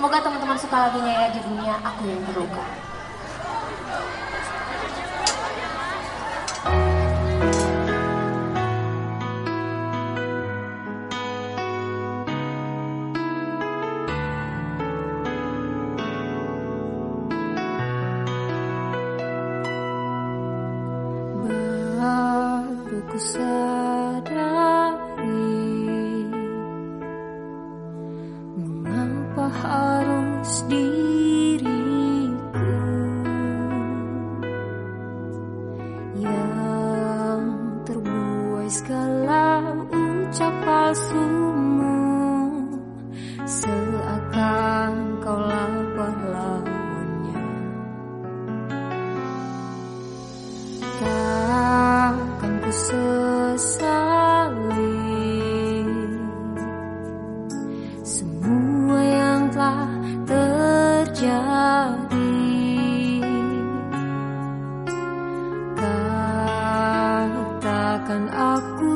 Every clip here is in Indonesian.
Semoga teman-teman suka lagunya ya di dunia Aku Yang Terluka. Baru ku sadar atas diriku yang terbuai segala ucapan palsu. terjadi. Katakan aku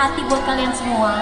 hati buat kalian semua.